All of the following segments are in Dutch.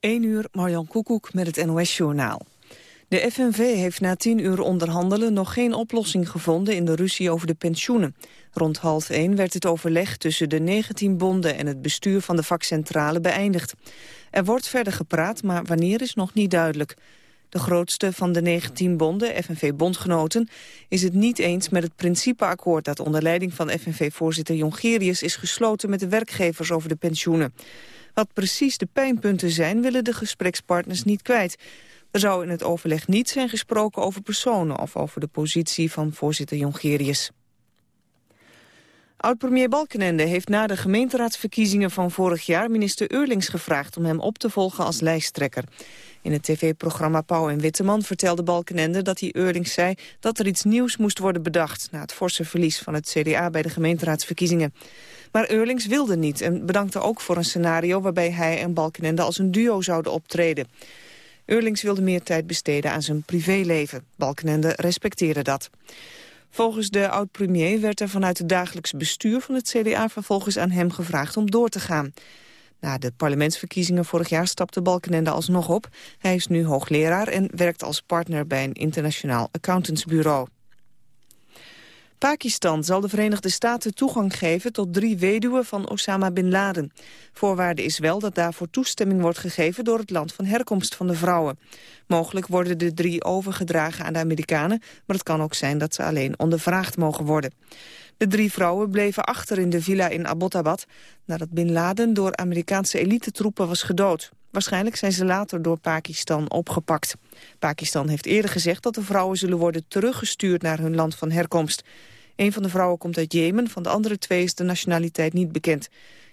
1 uur, Marjan Koekoek met het NOS-journaal. De FNV heeft na tien uur onderhandelen nog geen oplossing gevonden in de ruzie over de pensioenen. Rond half één werd het overleg tussen de 19 bonden en het bestuur van de vakcentrale beëindigd. Er wordt verder gepraat, maar wanneer is nog niet duidelijk. De grootste van de 19 bonden, FNV-bondgenoten, is het niet eens met het principeakkoord dat onder leiding van FNV-voorzitter Jongerius is gesloten met de werkgevers over de pensioenen. Wat precies de pijnpunten zijn, willen de gesprekspartners niet kwijt. Er zou in het overleg niet zijn gesproken over personen of over de positie van voorzitter Jongerius. Oud-premier Balkenende heeft na de gemeenteraadsverkiezingen van vorig jaar minister Eurlings gevraagd om hem op te volgen als lijsttrekker. In het tv-programma Pauw en Witteman vertelde Balkenende dat hij Eurlings zei dat er iets nieuws moest worden bedacht na het forse verlies van het CDA bij de gemeenteraadsverkiezingen. Maar Eurlings wilde niet en bedankte ook voor een scenario waarbij hij en Balkenende als een duo zouden optreden. Eurlings wilde meer tijd besteden aan zijn privéleven. Balkenende respecteerde dat. Volgens de oud-premier werd er vanuit het dagelijks bestuur van het CDA vervolgens aan hem gevraagd om door te gaan. Na de parlementsverkiezingen vorig jaar stapte Balkenende alsnog op. Hij is nu hoogleraar en werkt als partner bij een internationaal accountantsbureau. Pakistan zal de Verenigde Staten toegang geven tot drie weduwen van Osama Bin Laden. Voorwaarde is wel dat daarvoor toestemming wordt gegeven door het land van herkomst van de vrouwen. Mogelijk worden de drie overgedragen aan de Amerikanen, maar het kan ook zijn dat ze alleen ondervraagd mogen worden. De drie vrouwen bleven achter in de villa in Abbottabad... nadat Bin Laden door Amerikaanse elitetroepen was gedood. Waarschijnlijk zijn ze later door Pakistan opgepakt. Pakistan heeft eerder gezegd dat de vrouwen zullen worden teruggestuurd naar hun land van herkomst. Een van de vrouwen komt uit Jemen, van de andere twee is de nationaliteit niet bekend.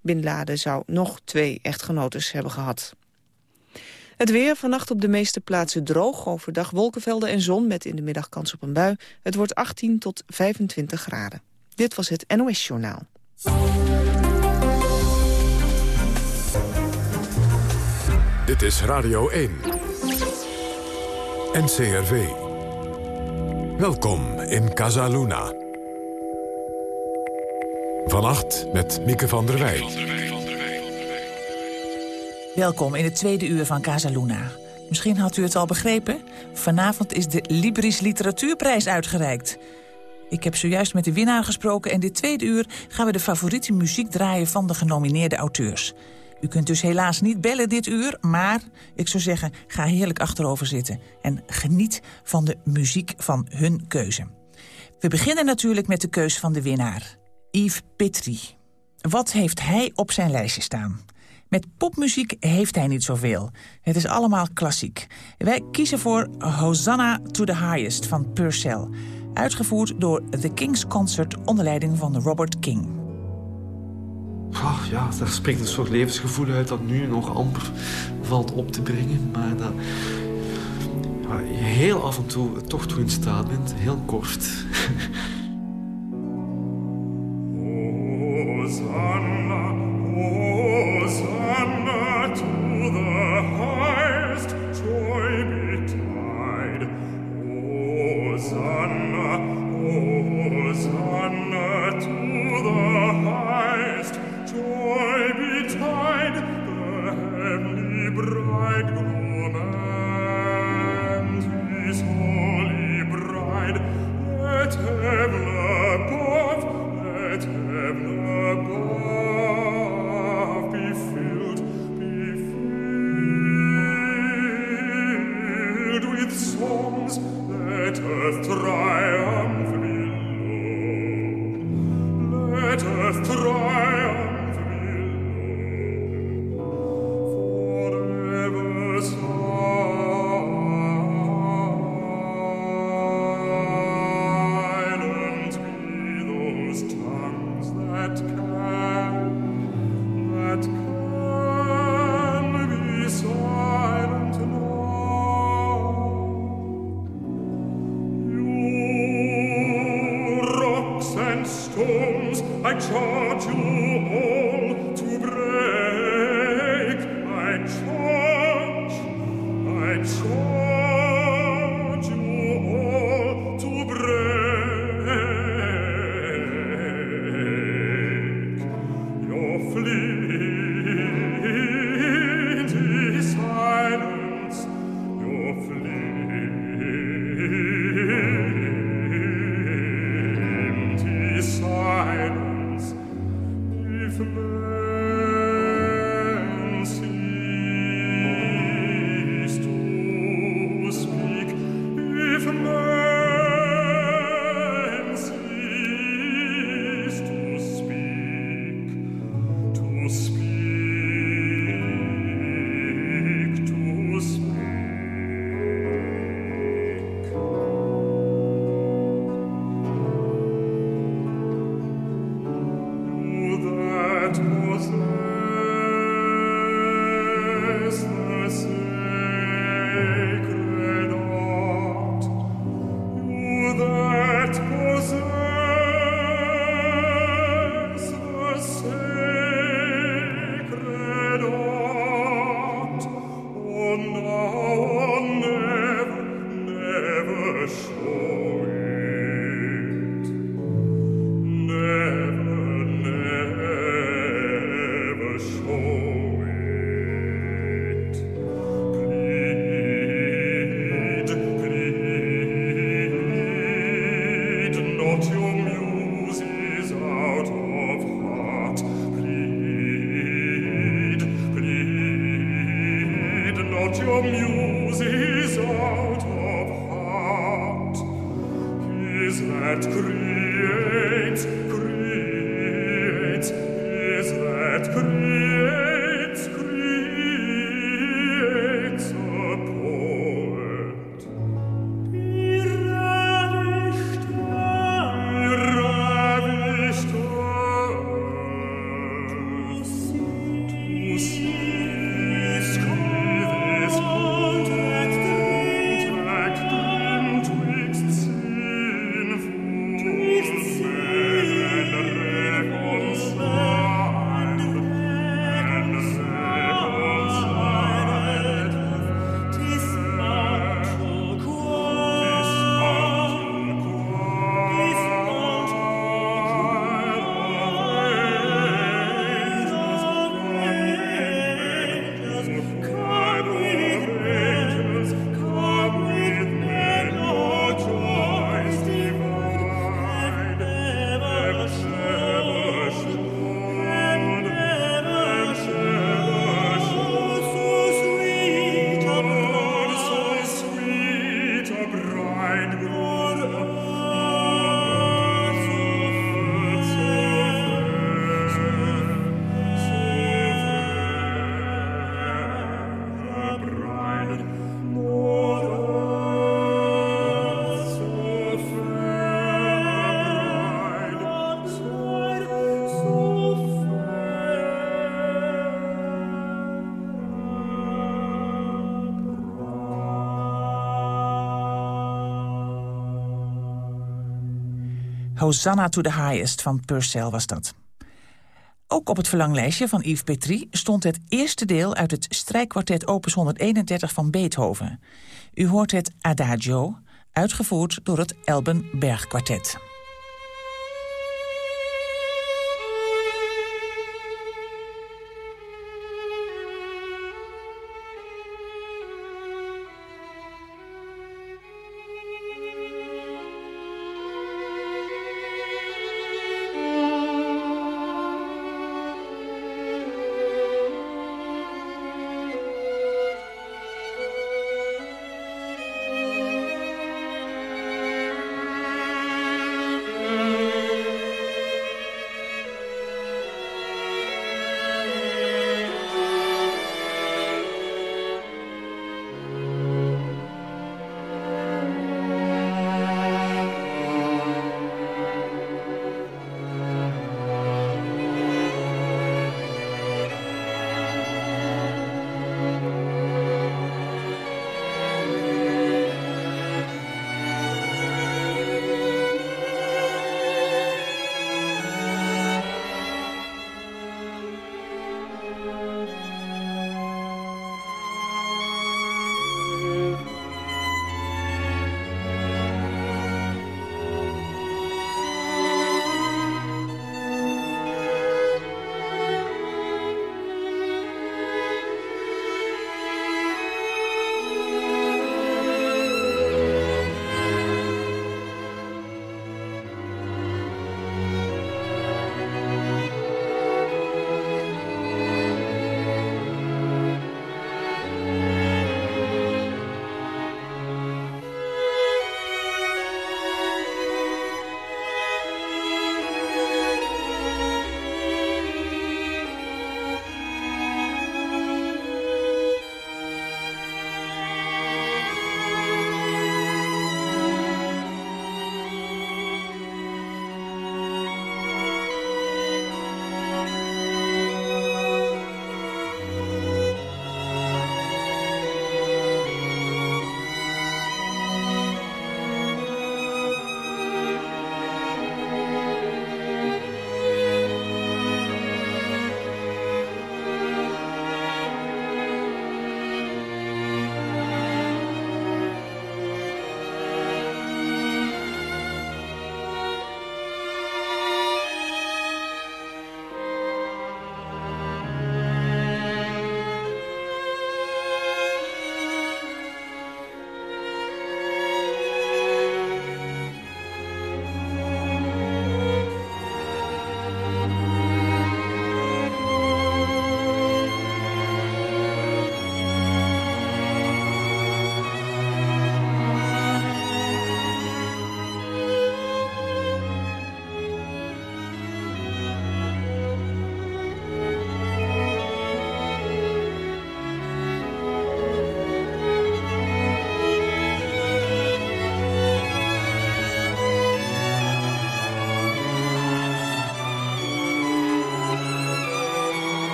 Bin Laden zou nog twee echtgenotes hebben gehad. Het weer, vannacht op de meeste plaatsen droog, overdag wolkenvelden en zon met in de middag kans op een bui. Het wordt 18 tot 25 graden. Dit was het NOS Journaal. Dit is Radio 1. NCRV. Welkom in Casaluna. Vannacht met Mieke van der Wij. Welkom in het tweede uur van Casaluna. Misschien had u het al begrepen. Vanavond is de Libris Literatuurprijs uitgereikt. Ik heb zojuist met de winnaar gesproken en dit tweede uur gaan we de favoriete muziek draaien van de genomineerde auteurs. U kunt dus helaas niet bellen dit uur, maar ik zou zeggen, ga heerlijk achterover zitten en geniet van de muziek van hun keuze. We beginnen natuurlijk met de keus van de winnaar, Yves Petri. Wat heeft hij op zijn lijstje staan? Met popmuziek heeft hij niet zoveel. Het is allemaal klassiek. Wij kiezen voor Hosanna to the Highest van Purcell uitgevoerd door The King's Concert onder leiding van Robert King. Oh, ja, daar spreekt een soort levensgevoel uit dat nu nog amper valt op te brengen. Maar dat je heel af en toe toch toe in staat bent, heel kort. dead Hosanna to the Highest van Purcell was dat. Ook op het verlanglijstje van Yves Petrie stond het eerste deel... uit het strijkkwartet opus 131 van Beethoven. U hoort het Adagio, uitgevoerd door het Elben Bergkwartet.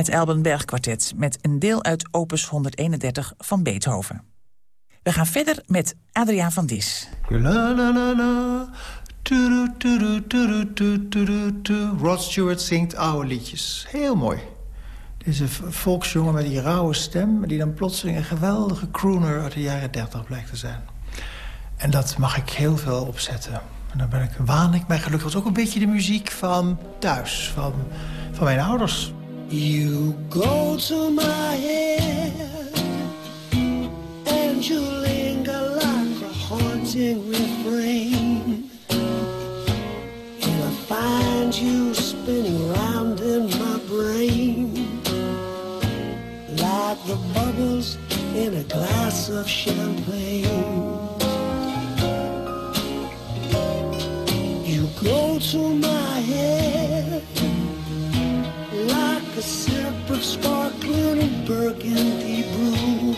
Het Elbenberg Quartet met een deel uit opus 131 van Beethoven. We gaan verder met Adriaan van Dis. Rod Stewart zingt oude liedjes. Heel mooi. Deze volksjongen met die rauwe stem... die dan plotseling een geweldige crooner uit de jaren 30 blijkt te zijn. En dat mag ik heel veel opzetten. En dan ben ik, waan ik mij gelukkig. Dat ook een beetje de muziek van thuis, van, van mijn ouders. You go to my head And you linger like a haunting refrain. And I find you spinning round in my brain Like the bubbles in a glass of champagne. You go to my burgundy brew.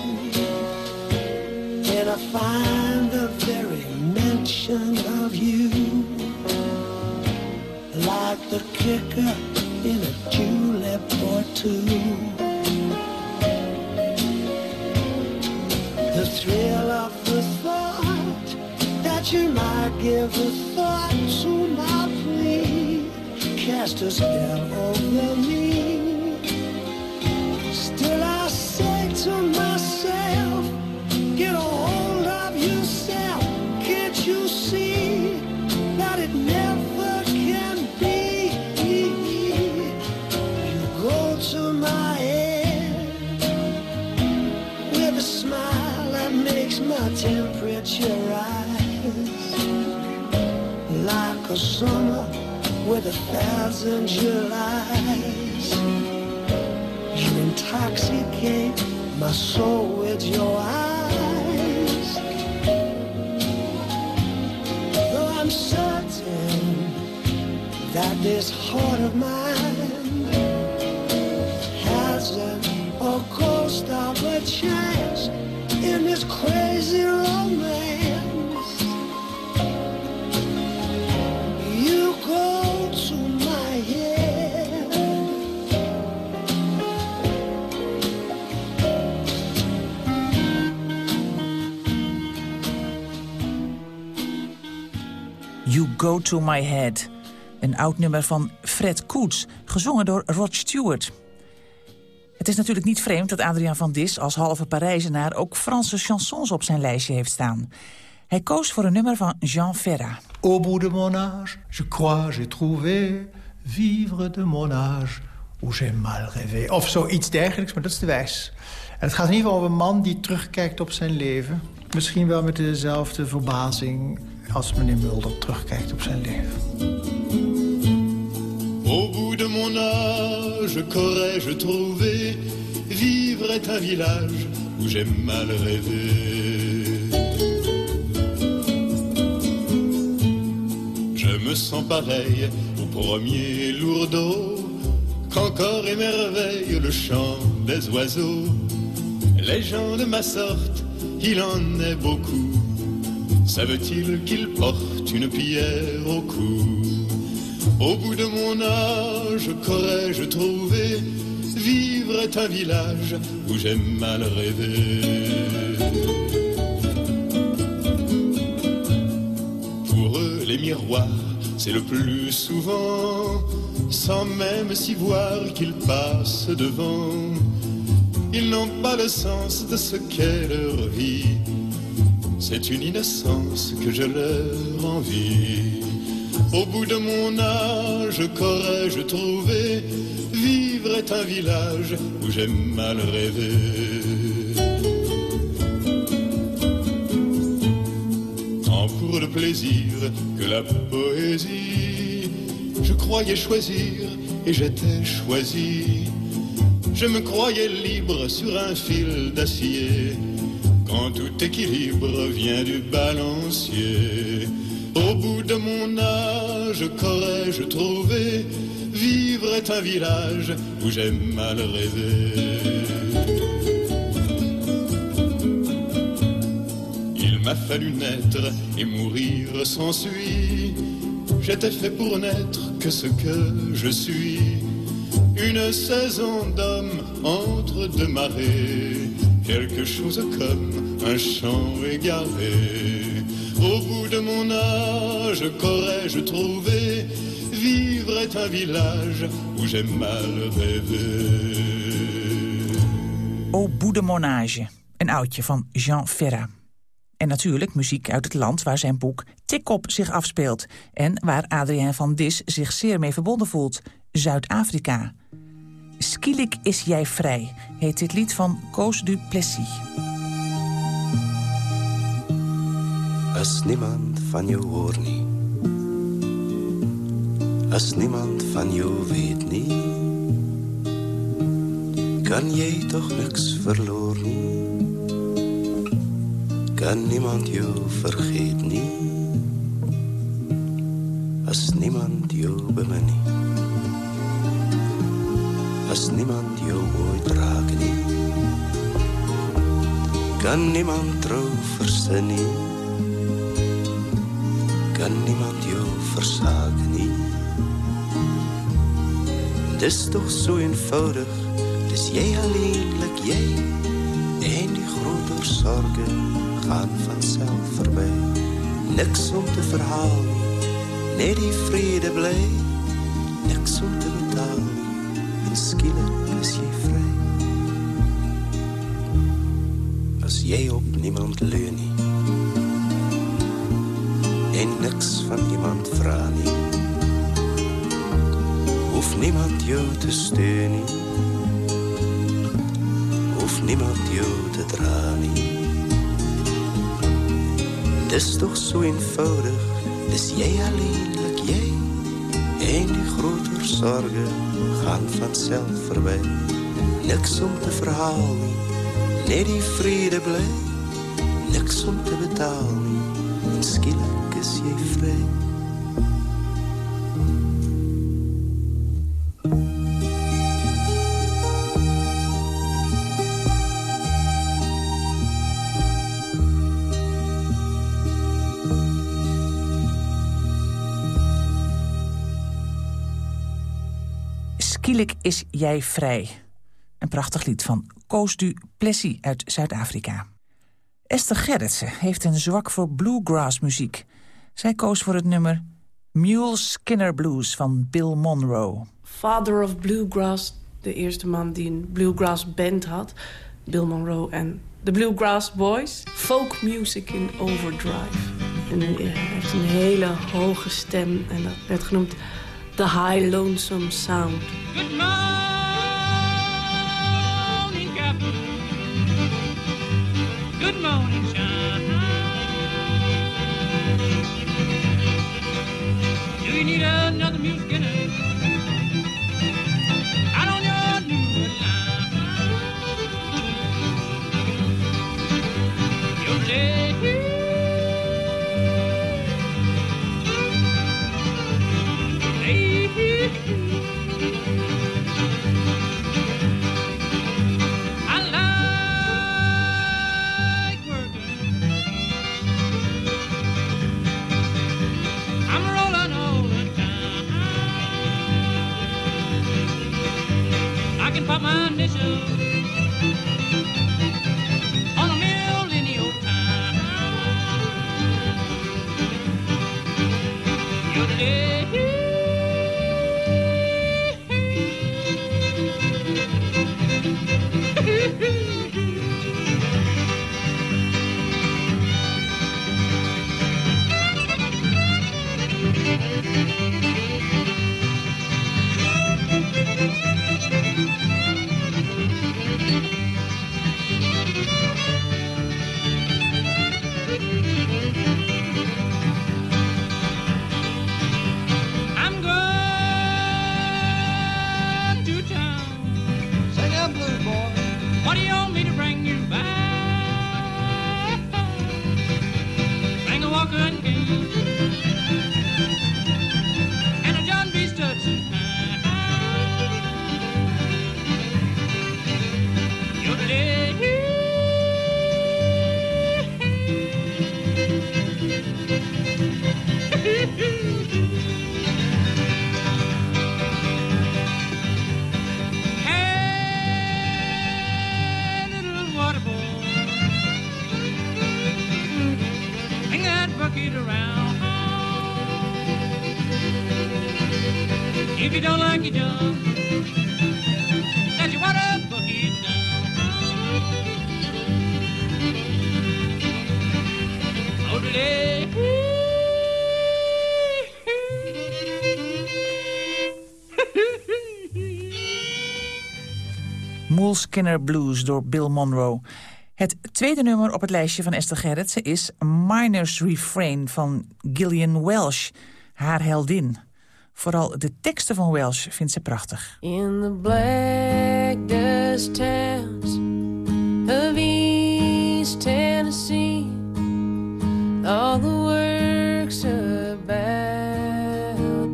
And I find the very mention of you like the kicker in a julep or two. The thrill of the thought that you might give a thought to my plea cast a spell over me. Summer with a thousand Julys. You intoxicate my soul with your eyes. Though I'm certain that this heart of mine Go To My Head. Een oud nummer van Fred Koets, gezongen door Rod Stewart. Het is natuurlijk niet vreemd dat Adriaan van Dis als halve Parijzenaar... ook Franse chansons op zijn lijstje heeft staan. Hij koos voor een nummer van Jean Ferrat. Au bout de mon âge, je crois j'ai trouvé vivre de mon âge où j'ai mal rêvé. Of zoiets dergelijks, maar dat is de wijs. En het gaat in ieder geval over een man die terugkijkt op zijn leven. Misschien wel met dezelfde verbazing als Mulder terugkijkt op zijn. Au bout de mon âge, qu'aurais-je trouvé? Vivre est un village où j'ai mal rêvé. Je me sens pareil au premier lourdeau qu'encore émerveille le chant des oiseaux. Les gens de ma sorte, il en est beaucoup. Savent-ils qu'ils portent une pierre au cou? Au bout de mon âge, qu'aurais-je trouvé? Vivre est un village où j'ai mal rêvé. Pour eux, les miroirs, c'est le plus souvent, sans même s'y voir qu'ils passent devant. Ils n'ont pas le sens de ce qu'est leur vie. C'est une innocence que je leur envie. Au bout de mon âge, qu'aurais-je trouvé? Vivre est un village où j'ai mal rêvé. Tant pour le plaisir que la poésie, je croyais choisir et j'étais choisi. Je me croyais libre sur un fil d'acier quand tout équilibre vient du balancier. Au bout de mon âge, qu'aurais-je trouvé? Vivre est un village où j'ai mal rêvé. Il m'a fallu naître et mourir s'ensuit. J'étais fait pour n'être que ce que je suis. une saison d'homme entre deux marées, quelque chose comme un champ égaré. Au bout de mon âge, qu'aurais-je trouvé Vivre est un village où j'ai mal rêvé. Au bout de monage, een oudje van Jean Ferrat. En natuurlijk muziek uit het land waar zijn boek Tikop zich afspeelt... en waar Adrien van Dis zich zeer mee verbonden voelt, Zuid-Afrika. Skielik is jij vrij, heet dit lied van Koos du Plessis. Als niemand van je hoort niet. Als niemand van je weet niet. Kan jij toch niks verloren Kan niemand je vergeet niet. Als niemand je bemint als niemand jou ooit raakt niet. Kan niemand trouw verzinnen, kan niemand jou verzaken niet. Het is toch zo eenvoudig, dus jij alleenlijk jij. En die grote zorgen gaan vanzelf voorbij. Niks om te verhalen, nee die vrede blij. Niks om te betalen skillen is je vrij. Als jij op niemand leunt niks van iemand vraagt, hoeft niemand jou te steunen, hoeft niemand jou te dragen. Het is toch zo eenvoudig, is jij alleenlijk jij en die groter zorgen gaan vanzelf voorbij. Niks om te verhalen, nee die vrede blij. Niks om te betalen, is jij vrij. Een prachtig lied van Koos du Plessis uit Zuid-Afrika. Esther Gerritsen heeft een zwak voor bluegrass muziek. Zij koos voor het nummer Mule Skinner Blues van Bill Monroe. Father of Bluegrass, de eerste man die een bluegrass band had. Bill Monroe en de Bluegrass Boys. Folk music in overdrive. En hij heeft een hele hoge stem en dat werd genoemd the high lonesome sound. Good morning, Captain. Good morning, John. Do you need another music in up my mission. Moolskinner Blues door Bill Monroe. Het tweede nummer op het lijstje van Esther Gerritsen is Miner's Refrain van Gillian Welsh, haar heldin. Vooral de teksten van Welsh vindt ze prachtig. In the black towns of East Tennessee, all the work's about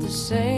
the same.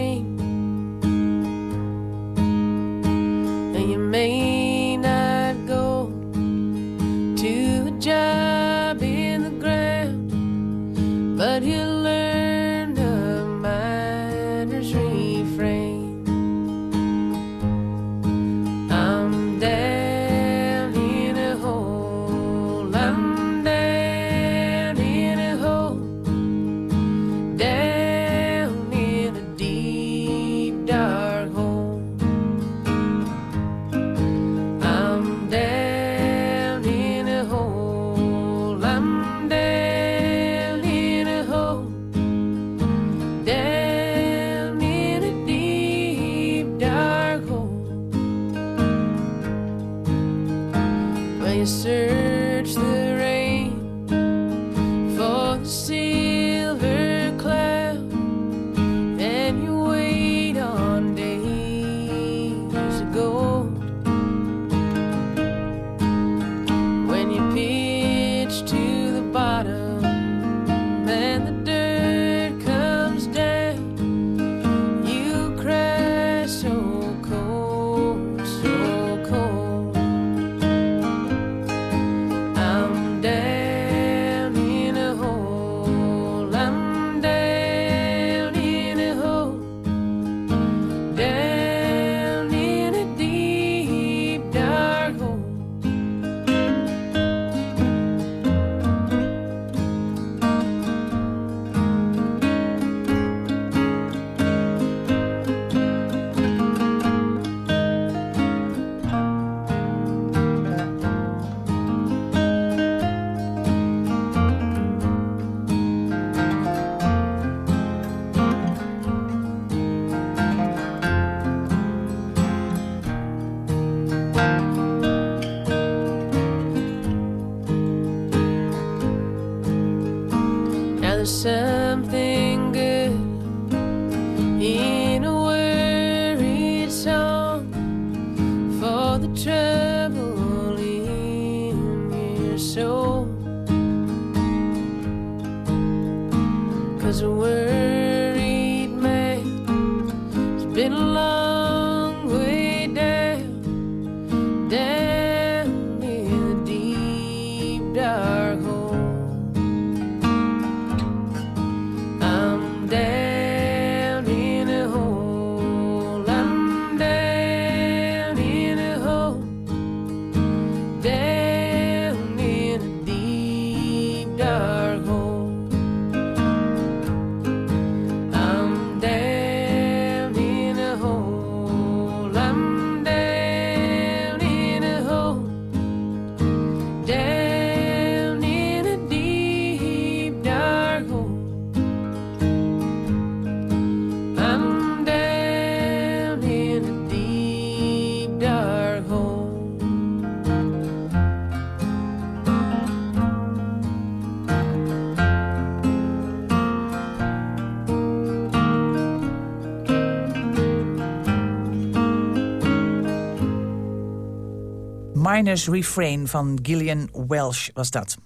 Miner's Refrain van Gillian Welsh was dat.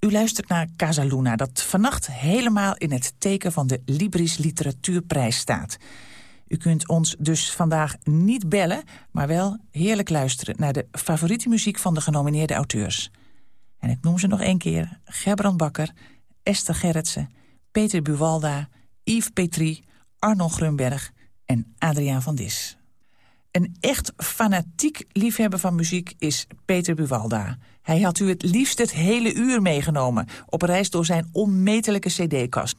U luistert naar Casaluna, dat vannacht helemaal in het teken van de Libris Literatuurprijs staat. U kunt ons dus vandaag niet bellen, maar wel heerlijk luisteren... naar de favoriete muziek van de genomineerde auteurs. En ik noem ze nog één keer. Gerbrand Bakker, Esther Gerritsen, Peter Buwalda... Yves Petrie, Arno Grunberg en Adriaan van Dis. Een echt fanatiek liefhebber van muziek is Peter Buwalda. Hij had u het liefst het hele uur meegenomen... op reis door zijn onmetelijke cd-kast.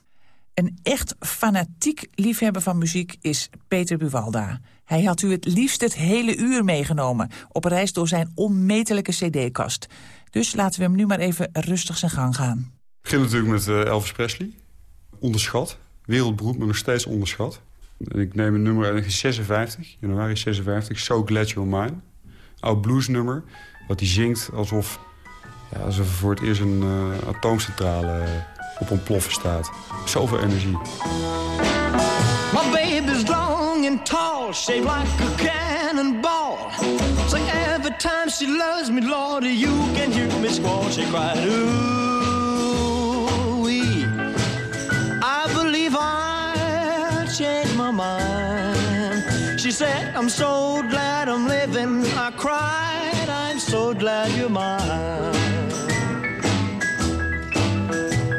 Een echt fanatiek liefhebber van muziek is Peter Buwalda. Hij had u het liefst het hele uur meegenomen... op reis door zijn onmetelijke cd-kast. Dus laten we hem nu maar even rustig zijn gang gaan. Ik begin natuurlijk met eh, Elvis Presley. Onderschat. Wereldberoemd, maar nog steeds onderschat. Ik neem een nummer uit 56, januari 56, So Glad You're Mine. Oud bluesnummer, wat hij zingt alsof, ja, alsof er voor het eerst een uh, atoomcentrale uh, op ontploffen staat. Zoveel energie. My baby's long and tall, shaped like a cannonball. So every time she loves me, Lord, you can hear me squall. She cried, changed my mind. She said, I'm so glad I'm living. I cried, I'm so glad you're mine.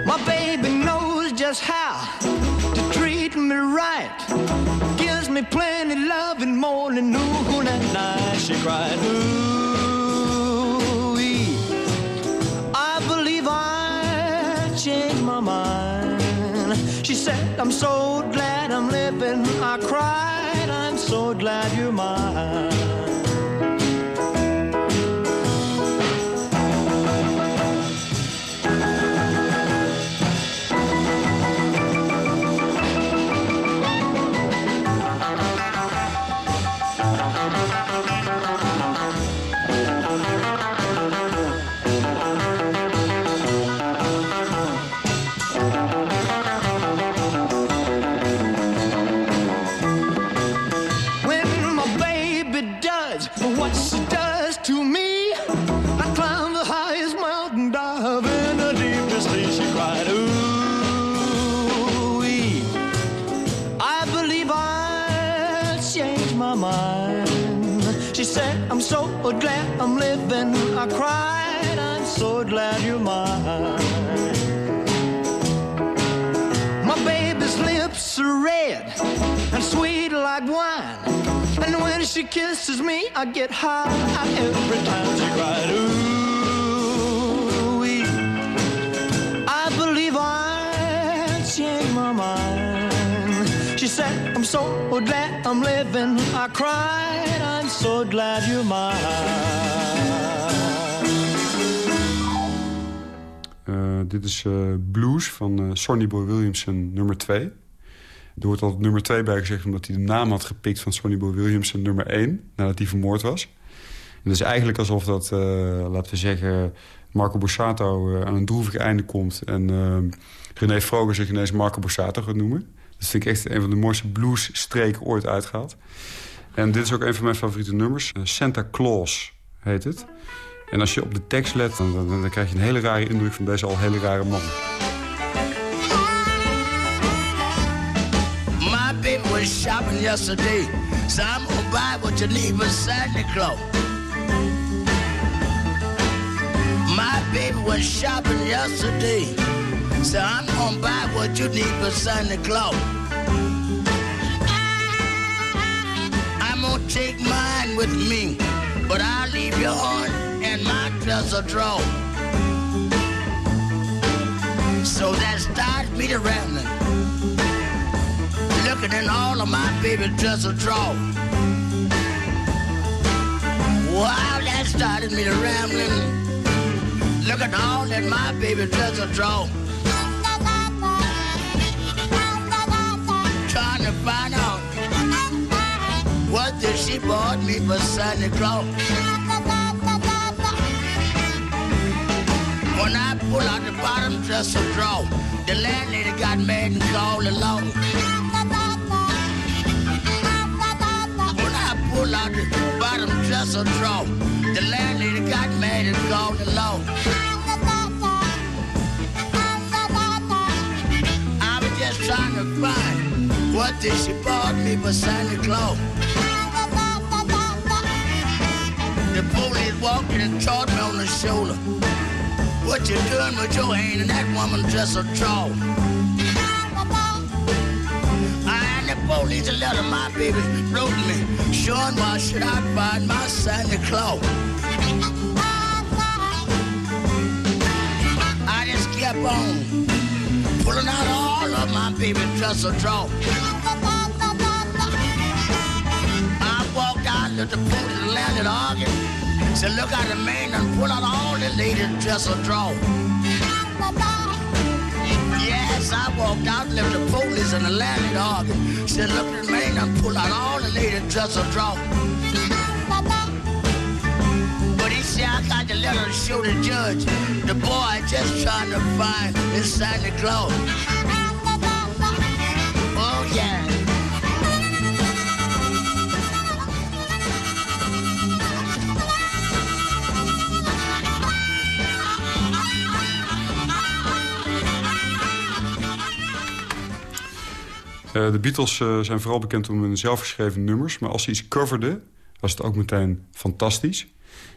My baby knows just how to treat me right. Gives me plenty love in morning, noon, and night. She cried, ooh, I believe I changed my mind. She said, I'm so glad I'm living. I cried, I'm so glad you're mine. I get high every time she cried. Ooh, I believe I changed my mind. She said, I'm so glad I'm living. I cried, I'm so glad you're mine. Uh, dit is uh, Blues van uh, Sonny Boy Williamson nummer 2. Er wordt altijd nummer 2 bij gezegd... omdat hij de naam had gepikt van Sonny Boy Williamson nummer 1... nadat hij vermoord was. En het is eigenlijk alsof dat, laten we zeggen... Marco Borsato aan een droevig einde komt... en René Vroger zich ineens Marco Borsato gaat noemen. Dat vind ik echt een van de mooiste bluesstreken ooit uitgehaald. En dit is ook een van mijn favoriete nummers. Santa Claus heet het. En als je op de tekst let, dan, dan, krijg je een hele rare indruk van deze al hele rare man. Was shopping yesterday, so I'm gonna buy what you need for Santa Claus. My baby was shopping yesterday, so I'm gonna buy what you need for Santa Claus. I'm gonna take mine with me, but I'll leave yours and my dresser drawer. So that starts me to rambling. Looking in all of my baby dresser drawers. Wow, that started me to rambling. Looking all in my baby dresser drawer. Trying to find out what did she bought me for Santa Claus. When I pull out the bottom dresser drawer, the landlady got mad and called the law. Pull out the bottom dresser drawer, the landlady got mad and called the law. I was just trying to find what did she bought me for Santa Claus. The police walked in and taught me on the shoulder. What you doing with your hand in that woman dresser drawer? Police a letter my baby wrote me, showing why should I find my Santa Claus. I just kept on pulling out all of my baby a draw. I walked out to the boat and landed arguing. Said, look out the man and pull out all the ladies dress a draw. Yes, I walked out, left the police and the landlord arguing. Said, look at the man and pull out all the ladies dress a draw. But he said, I got the letter to show the judge. The boy just trying to find his Santa Claus. Oh, yeah. Eh, de Beatles eh, zijn vooral bekend om hun zelfgeschreven nummers. Maar als ze iets coverden, was het ook meteen fantastisch.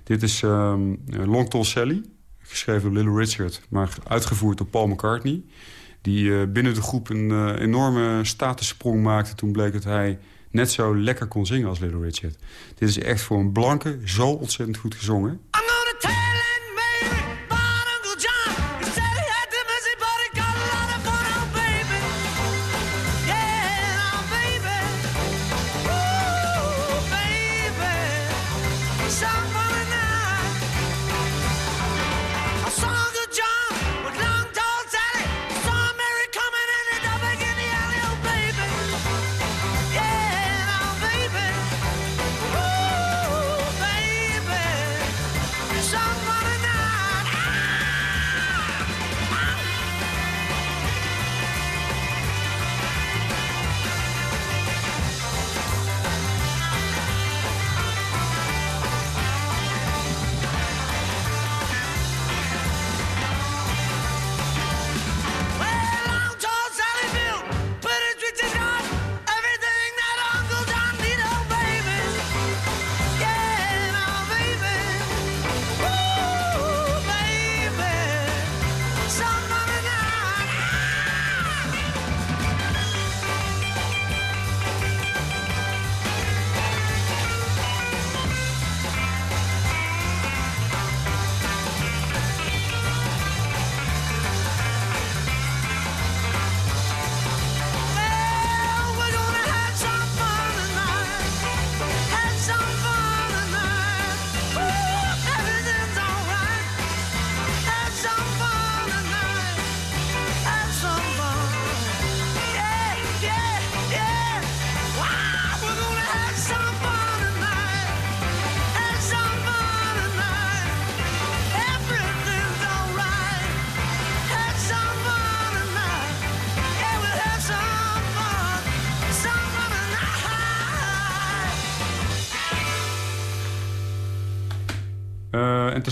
Dit is ehm, Long Tall Sally, geschreven door Little Richard... maar uitgevoerd door Paul McCartney. Die eh, binnen de groep een eh, enorme statussprong maakte... toen bleek dat hij net zo lekker kon zingen als Little Richard. Dit is echt voor een blanke zo ontzettend goed gezongen.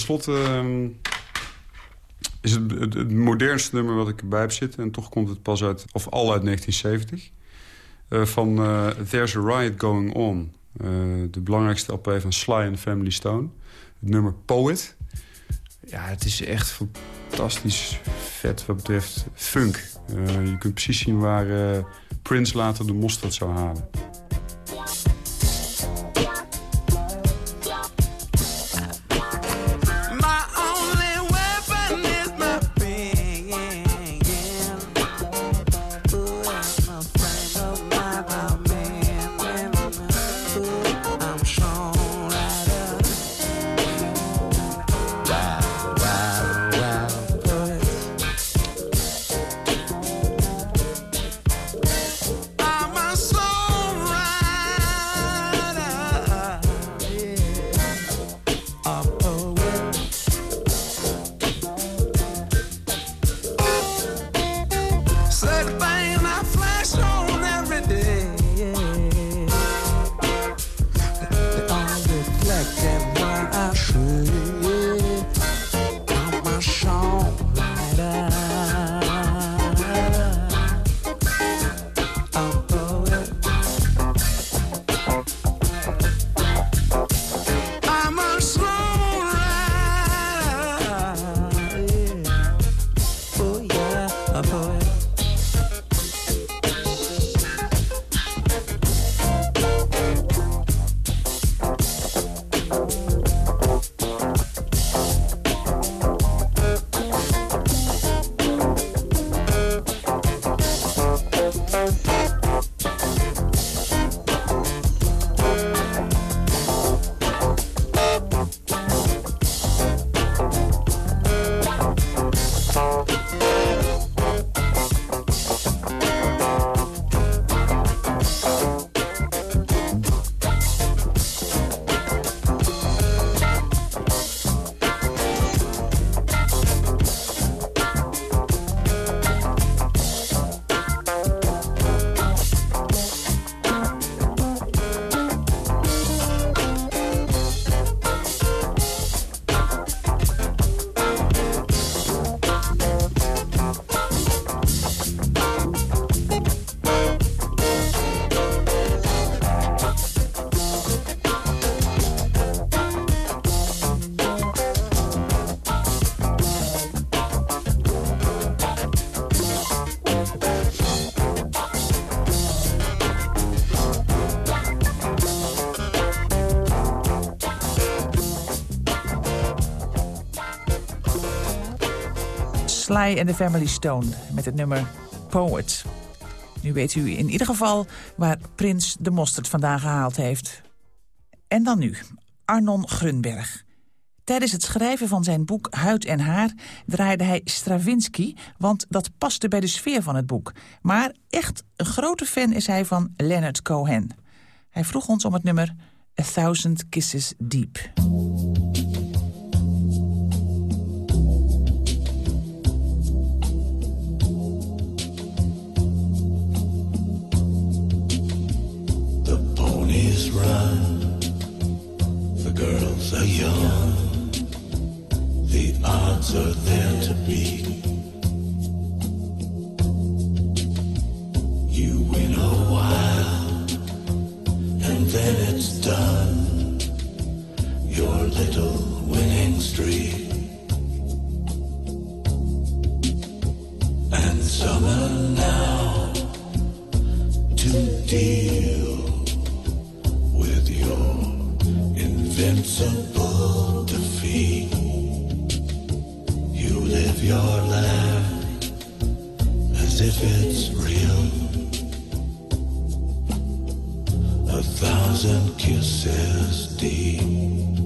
Tenslotte uh, is het, het, modernste nummer wat ik erbij heb zitten... en toch komt het pas uit, of al uit 1970... Uh, van uh, There's a Riot Going On. de belangrijkste LP van Sly and Family Stone. Het nummer Poet. Ja, het is echt fantastisch vet wat betreft funk. je kunt precies zien waar Prince later de mosterd zou halen. En de Family Stone met het nummer Poet. Nu weet u in ieder geval waar Prins de Mosterd vandaan gehaald heeft. En dan nu, Arnon Grunberg. Tijdens het schrijven van zijn boek Huid en Haar draaide hij Stravinsky, want dat paste bij de sfeer van het boek. Maar echt een grote fan is hij van Leonard Cohen. Hij vroeg ons om het nummer A Thousand Kisses Deep. Ponies run, the girls are young, the odds are there to beat. You win a while, and then it's done. Your little winning streak. And summer now to deal invincible defeat. You live your life as if it's real. A thousand kisses deep.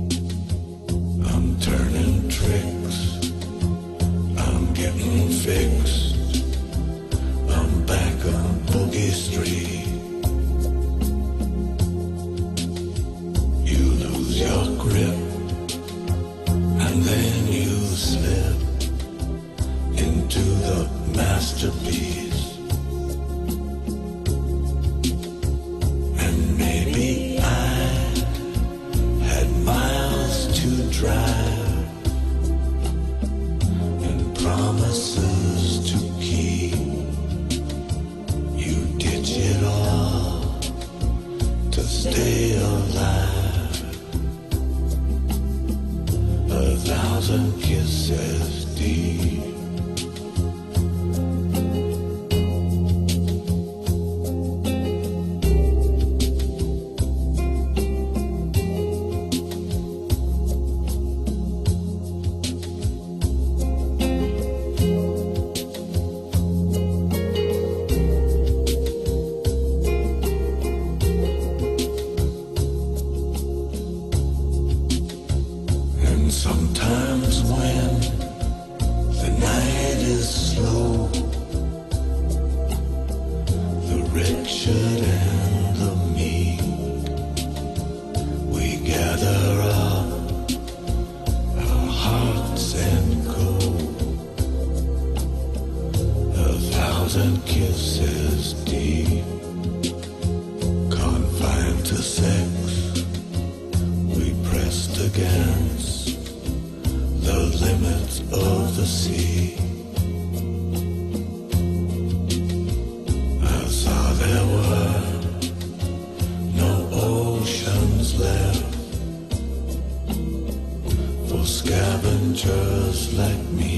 Scavengers like me.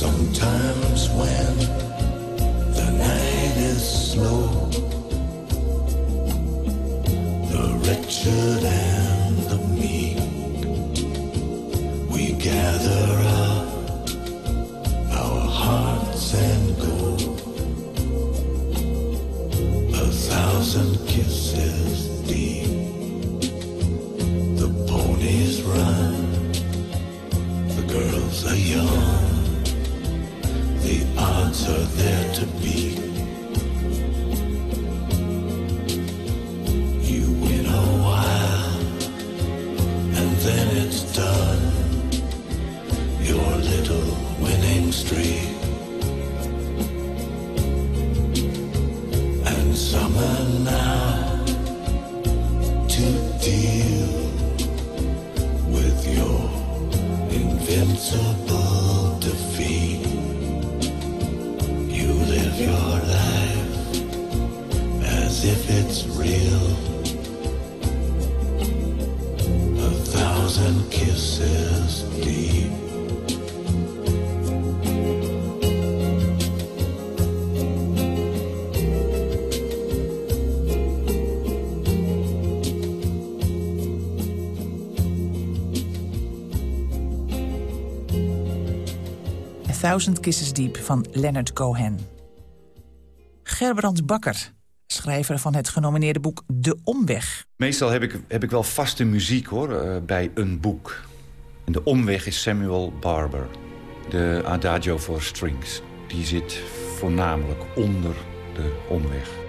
Sometimes when the night is slow, the wretched and the meek, we gather Yeah. Thousand Kisses Deep van Leonard Cohen. Gerbrand Bakker, schrijver van het genomineerde boek De Omweg. Meestal heb ik, heb ik wel vaste muziek hoor, eh, bij een boek. En de omweg is Samuel Barber. De Adagio for Strings. Die zit voornamelijk onder de omweg.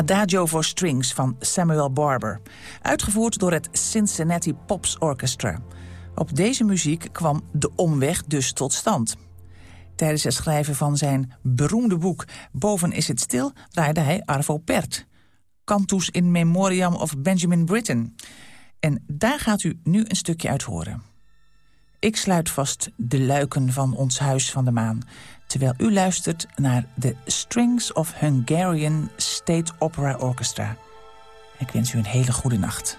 Adagio for Strings van Samuel Barber. Uitgevoerd door het Cincinnati Pops Orchestra. Op deze muziek kwam De Omweg dus tot stand. Tijdens het schrijven van zijn beroemde boek Boven is het stil... draaide hij Arvo Pärt. Cantus in Memoriam of Benjamin Britten. En daar gaat u nu een stukje uit horen. Ik sluit vast de luiken van ons Huis van de Maan... terwijl u luistert naar de Strings of Hungarian State Opera Orchestra. Ik wens u een hele goede nacht.